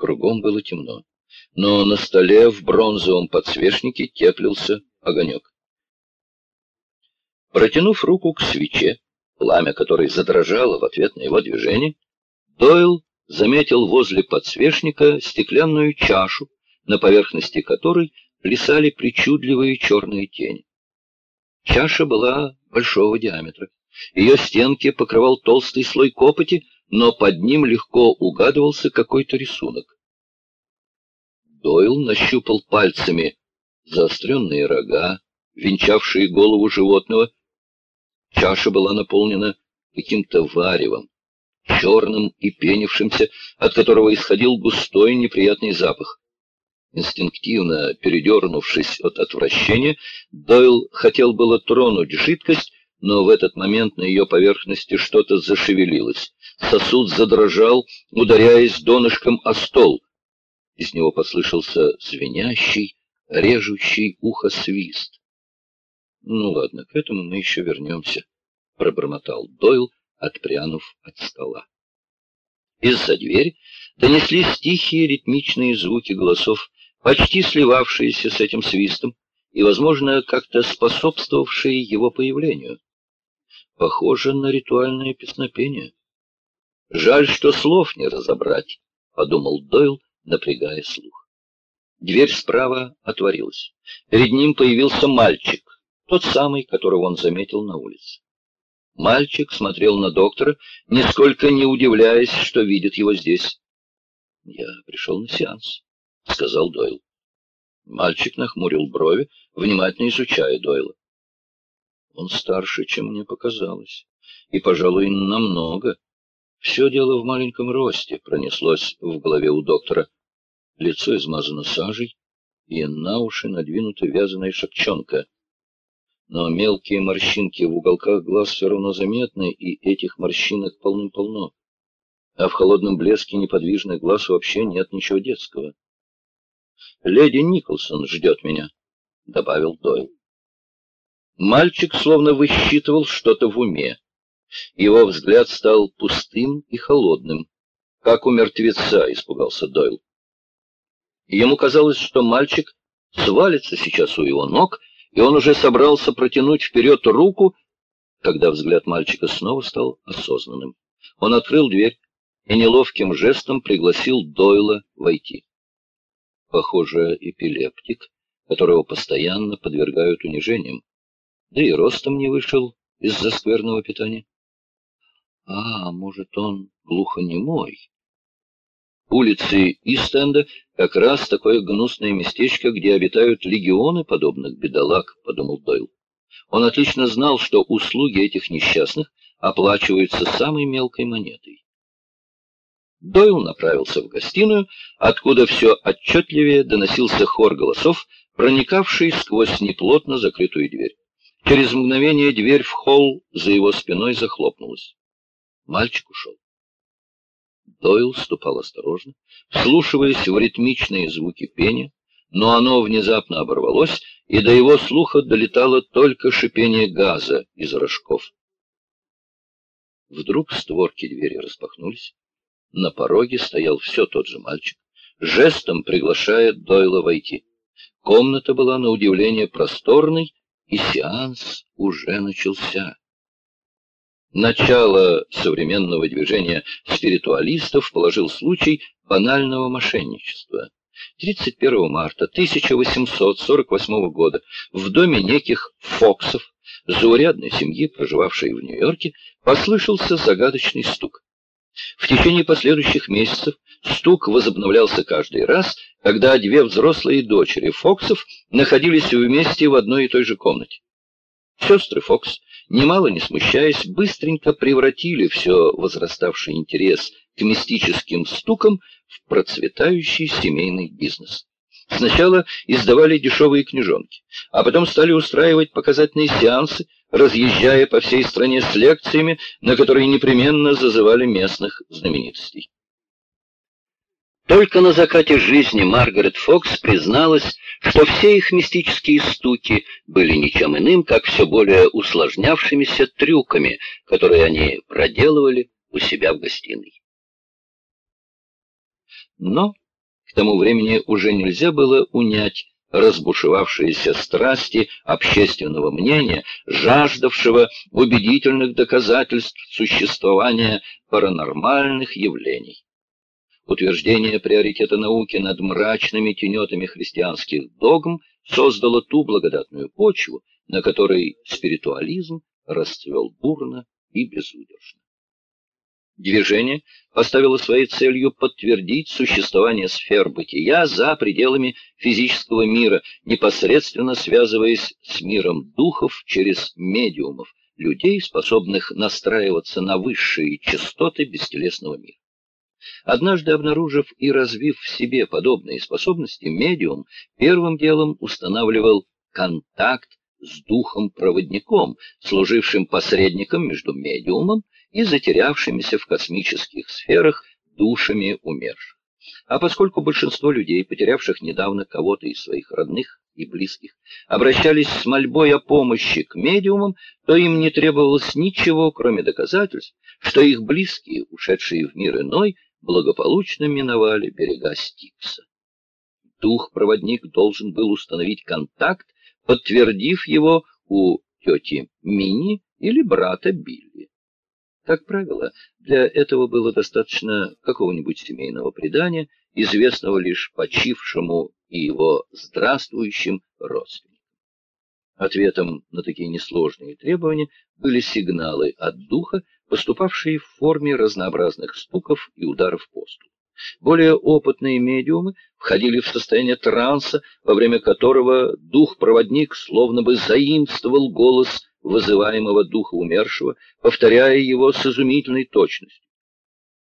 Кругом было темно, но на столе в бронзовом подсвечнике теплился огонек. Протянув руку к свече, пламя которой задрожало в ответ на его движение, Дойл заметил возле подсвечника стеклянную чашу, на поверхности которой плясали причудливые черные тени. Чаша была большого диаметра. Ее стенки покрывал толстый слой копоти, но под ним легко угадывался какой-то рисунок. Дойл нащупал пальцами заостренные рога, венчавшие голову животного. Чаша была наполнена каким-то варевом, черным и пенившимся, от которого исходил густой неприятный запах. Инстинктивно передернувшись от отвращения, Дойл хотел было тронуть жидкость, но в этот момент на ее поверхности что-то зашевелилось. Сосуд задрожал, ударяясь донышком о стол. Из него послышался звенящий, режущий ухо свист. — Ну ладно, к этому мы еще вернемся, — пробормотал Дойл, отпрянув от стола. Из-за двери донеслись тихие ритмичные звуки голосов, почти сливавшиеся с этим свистом и, возможно, как-то способствовавшие его появлению. Похоже на ритуальное песнопение. Жаль, что слов не разобрать, — подумал Дойл, напрягая слух. Дверь справа отворилась. Перед ним появился мальчик, тот самый, которого он заметил на улице. Мальчик смотрел на доктора, нисколько не удивляясь, что видит его здесь. — Я пришел на сеанс, — сказал Дойл. Мальчик нахмурил брови, внимательно изучая Дойла. Он старше, чем мне показалось, и, пожалуй, намного. Все дело в маленьком росте, пронеслось в голове у доктора. Лицо измазано сажей, и на уши надвинута вязаная шапчонка. Но мелкие морщинки в уголках глаз все равно заметны, и этих морщинок полным-полно. А в холодном блеске неподвижных глаз вообще нет ничего детского. «Леди Николсон ждет меня», — добавил Дойл. Мальчик словно высчитывал что-то в уме. Его взгляд стал пустым и холодным. Как у мертвеца, испугался Дойл. Ему казалось, что мальчик свалится сейчас у его ног, и он уже собрался протянуть вперед руку, когда взгляд мальчика снова стал осознанным. Он открыл дверь и неловким жестом пригласил Дойла войти. Похоже, эпилептик, которого постоянно подвергают унижениям. Да и ростом не вышел из-за скверного питания. А, может, он глухонемой? Улицы Истенда как раз такое гнусное местечко, где обитают легионы подобных бедолаг, — подумал Дойл. Он отлично знал, что услуги этих несчастных оплачиваются самой мелкой монетой. Дойл направился в гостиную, откуда все отчетливее доносился хор голосов, проникавший сквозь неплотно закрытую дверь. Через мгновение дверь в холл за его спиной захлопнулась. Мальчик ушел. Дойл ступал осторожно, вслушиваясь в ритмичные звуки пения, но оно внезапно оборвалось, и до его слуха долетало только шипение газа из рожков. Вдруг створки двери распахнулись. На пороге стоял все тот же мальчик, жестом приглашая Дойла войти. Комната была на удивление просторной, и сеанс уже начался. Начало современного движения спиритуалистов положил случай банального мошенничества. 31 марта 1848 года в доме неких Фоксов, заурядной семьи, проживавшей в Нью-Йорке, послышался загадочный стук. В течение последующих месяцев стук возобновлялся каждый раз, когда две взрослые дочери Фоксов находились вместе в одной и той же комнате. Сестры Фокс немало не смущаясь, быстренько превратили все возраставший интерес к мистическим стукам в процветающий семейный бизнес. Сначала издавали дешевые книжонки, а потом стали устраивать показательные сеансы, разъезжая по всей стране с лекциями, на которые непременно зазывали местных знаменитостей. Только на закате жизни Маргарет Фокс призналась, что все их мистические стуки были ничем иным, как все более усложнявшимися трюками, которые они проделывали у себя в гостиной. Но К тому времени уже нельзя было унять разбушевавшиеся страсти общественного мнения, жаждавшего убедительных доказательств существования паранормальных явлений. Утверждение приоритета науки над мрачными тенетами христианских догм создало ту благодатную почву, на которой спиритуализм расцвел бурно и безудержно. Движение поставило своей целью подтвердить существование сфер бытия за пределами физического мира, непосредственно связываясь с миром духов через медиумов, людей, способных настраиваться на высшие частоты бестелесного мира. Однажды обнаружив и развив в себе подобные способности, медиум первым делом устанавливал контакт с духом-проводником, служившим посредником между медиумом и затерявшимися в космических сферах душами умерших. А поскольку большинство людей, потерявших недавно кого-то из своих родных и близких, обращались с мольбой о помощи к медиумам, то им не требовалось ничего, кроме доказательств, что их близкие, ушедшие в мир иной, благополучно миновали берега Стикса. Дух-проводник должен был установить контакт, подтвердив его у тети Мини или брата Билли. Как правило, для этого было достаточно какого-нибудь семейного предания, известного лишь почившему и его здравствующим родственникам. Ответом на такие несложные требования были сигналы от духа, поступавшие в форме разнообразных стуков и ударов по столу. Более опытные медиумы входили в состояние транса, во время которого дух-проводник словно бы заимствовал голос вызываемого духа умершего, повторяя его с изумительной точностью.